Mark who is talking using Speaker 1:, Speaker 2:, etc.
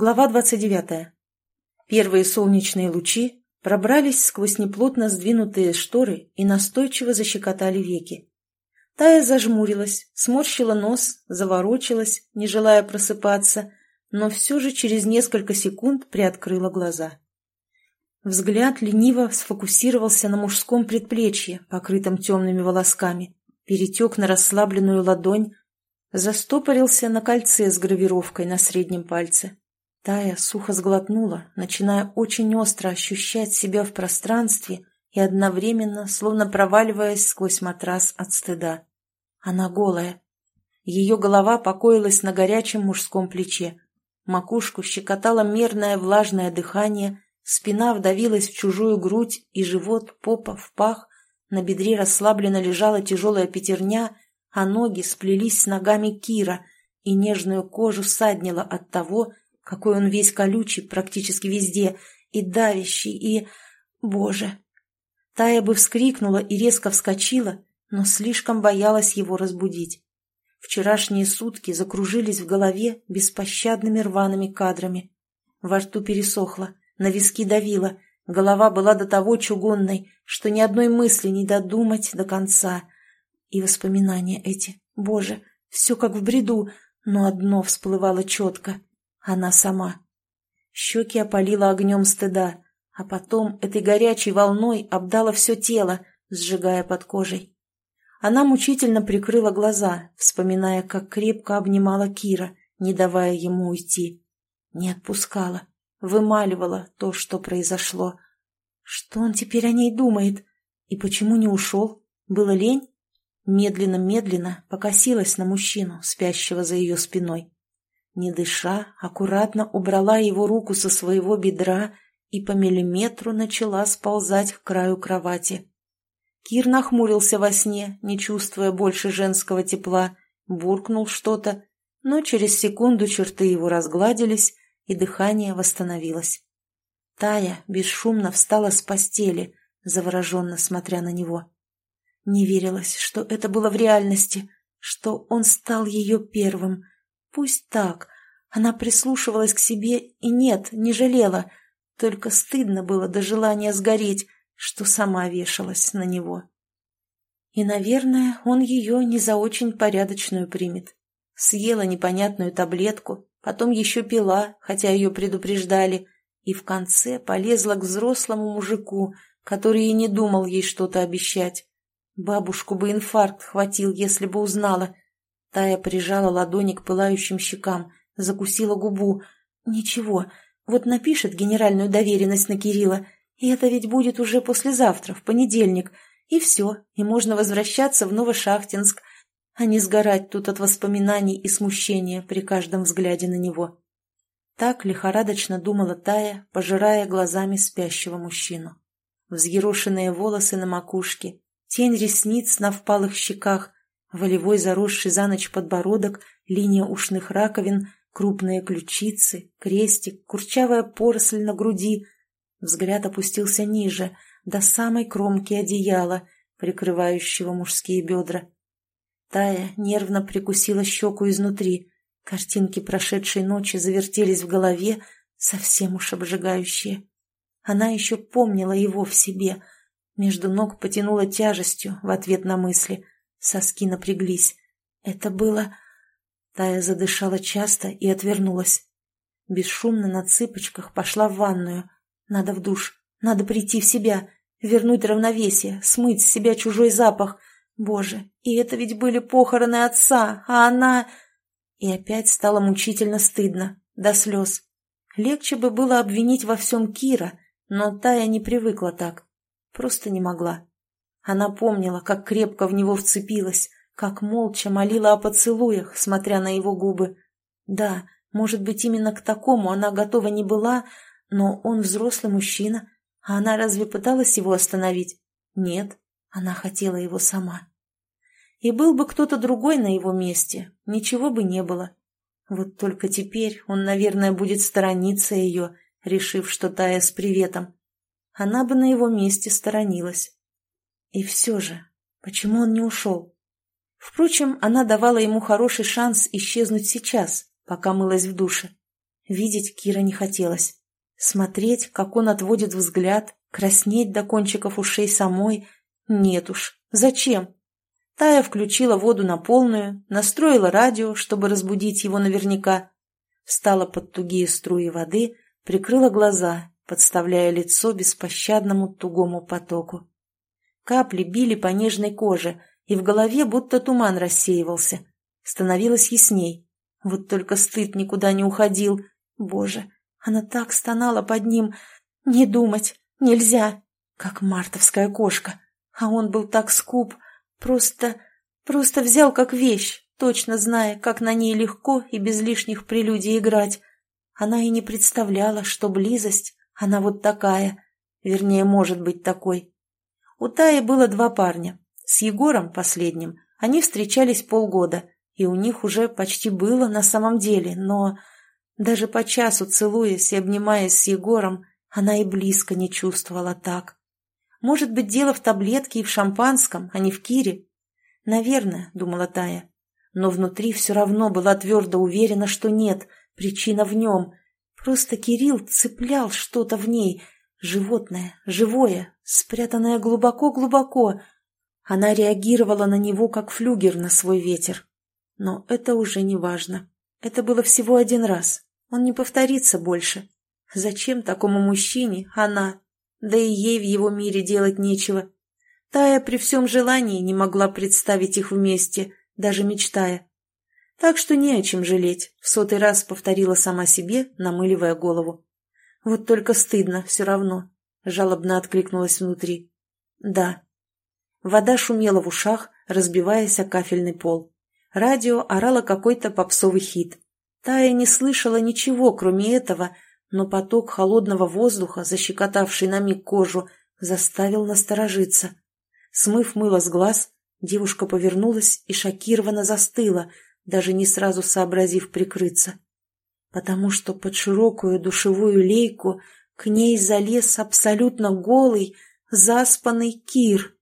Speaker 1: Глава 29. Первые солнечные лучи пробрались сквозь неплотно сдвинутые шторы и настойчиво защекотали веки. Тая зажмурилась, сморщила нос, заворочилась, не желая просыпаться, но все же через несколько секунд приоткрыла глаза. Взгляд лениво сфокусировался на мужском предплечье, покрытом темными волосками, перетек на расслабленную ладонь, застопорился на кольце с гравировкой на среднем пальце. Тая сухо сглотнула, начиная очень остро ощущать себя в пространстве и одновременно словно проваливаясь сквозь матрас от стыда. Она голая. Ее голова покоилась на горячем мужском плече. Макушку щекотало мерное влажное дыхание, спина вдавилась в чужую грудь, и живот, попа, в пах. На бедре расслабленно лежала тяжелая пятерня, а ноги сплелись с ногами Кира, и нежную кожу саднило от того, какой он весь колючий практически везде, и давящий, и... Боже! Тая бы вскрикнула и резко вскочила, но слишком боялась его разбудить. Вчерашние сутки закружились в голове беспощадными рваными кадрами. Во рту пересохло, на виски давило, голова была до того чугунной, что ни одной мысли не додумать до конца. И воспоминания эти, боже, все как в бреду, но одно всплывало четко. Она сама. Щеки опалила огнем стыда, а потом этой горячей волной обдала все тело, сжигая под кожей. Она мучительно прикрыла глаза, вспоминая, как крепко обнимала Кира, не давая ему уйти. Не отпускала, вымаливала то, что произошло. Что он теперь о ней думает? И почему не ушел? Было лень? Медленно-медленно покосилась на мужчину, спящего за ее спиной. Не дыша, аккуратно убрала его руку со своего бедра и по миллиметру начала сползать к краю кровати. Кир нахмурился во сне, не чувствуя больше женского тепла, буркнул что-то, но через секунду черты его разгладились, и дыхание восстановилось. Тая бесшумно встала с постели, завороженно смотря на него. Не верилось, что это было в реальности, что он стал ее первым — Пусть так. Она прислушивалась к себе и нет, не жалела. Только стыдно было до желания сгореть, что сама вешалась на него. И, наверное, он ее не за очень порядочную примет. Съела непонятную таблетку, потом еще пила, хотя ее предупреждали, и в конце полезла к взрослому мужику, который и не думал ей что-то обещать. Бабушку бы инфаркт хватил, если бы узнала — Тая прижала ладони к пылающим щекам, закусила губу. «Ничего, вот напишет генеральную доверенность на Кирилла, и это ведь будет уже послезавтра, в понедельник, и все, и можно возвращаться в Новошахтинск, а не сгорать тут от воспоминаний и смущения при каждом взгляде на него». Так лихорадочно думала Тая, пожирая глазами спящего мужчину. Взъерошенные волосы на макушке, тень ресниц на впалых щеках, Волевой заросший за ночь подбородок, линия ушных раковин, крупные ключицы, крестик, курчавая поросль на груди. Взгляд опустился ниже, до самой кромки одеяла, прикрывающего мужские бедра. Тая нервно прикусила щеку изнутри. Картинки прошедшей ночи завертелись в голове, совсем уж обжигающие. Она еще помнила его в себе. Между ног потянула тяжестью в ответ на мысли — Соски напряглись. Это было... Тая задышала часто и отвернулась. Бесшумно на цыпочках пошла в ванную. Надо в душ, надо прийти в себя, вернуть равновесие, смыть с себя чужой запах. Боже, и это ведь были похороны отца, а она... И опять стало мучительно стыдно, до слез. Легче бы было обвинить во всем Кира, но Тая не привыкла так. Просто не могла. Она помнила, как крепко в него вцепилась, как молча молила о поцелуях, смотря на его губы. Да, может быть, именно к такому она готова не была, но он взрослый мужчина, а она разве пыталась его остановить? Нет, она хотела его сама. И был бы кто-то другой на его месте, ничего бы не было. Вот только теперь он, наверное, будет сторониться ее, решив, что Тая с приветом. Она бы на его месте сторонилась. И все же, почему он не ушел? Впрочем, она давала ему хороший шанс исчезнуть сейчас, пока мылась в душе. Видеть Кира не хотелось. Смотреть, как он отводит взгляд, краснеть до кончиков ушей самой. Нет уж, зачем? Тая включила воду на полную, настроила радио, чтобы разбудить его наверняка. Встала под тугие струи воды, прикрыла глаза, подставляя лицо беспощадному тугому потоку. Капли били по нежной коже, и в голове будто туман рассеивался. Становилось ясней. Вот только стыд никуда не уходил. Боже, она так стонала под ним. Не думать, нельзя. Как мартовская кошка. А он был так скуп. Просто, просто взял как вещь, точно зная, как на ней легко и без лишних прелюдий играть. Она и не представляла, что близость, она вот такая. Вернее, может быть такой. У Таи было два парня. С Егором, последним, они встречались полгода, и у них уже почти было на самом деле, но даже по часу целуясь и обнимаясь с Егором, она и близко не чувствовала так. Может быть, дело в таблетке и в шампанском, а не в Кире? Наверное, думала Тая. Но внутри все равно была твердо уверена, что нет, причина в нем. Просто Кирилл цеплял что-то в ней, животное, живое, спрятанное глубоко-глубоко. Она реагировала на него, как флюгер на свой ветер. Но это уже не важно. Это было всего один раз. Он не повторится больше. Зачем такому мужчине она? Да и ей в его мире делать нечего. Тая при всем желании не могла представить их вместе, даже мечтая. Так что не о чем жалеть, в сотый раз повторила сама себе, намыливая голову. Вот только стыдно все равно, жалобно откликнулась внутри. Да. Вода шумела в ушах, разбиваясь о кафельный пол. Радио орало какой-то попсовый хит. Тая не слышала ничего, кроме этого, но поток холодного воздуха, защекотавший на миг кожу, заставил насторожиться. Смыв мыло с глаз, девушка повернулась и шокированно застыла, даже не сразу сообразив прикрыться. Потому что под широкую душевую лейку к ней залез абсолютно голый, заспанный Кир.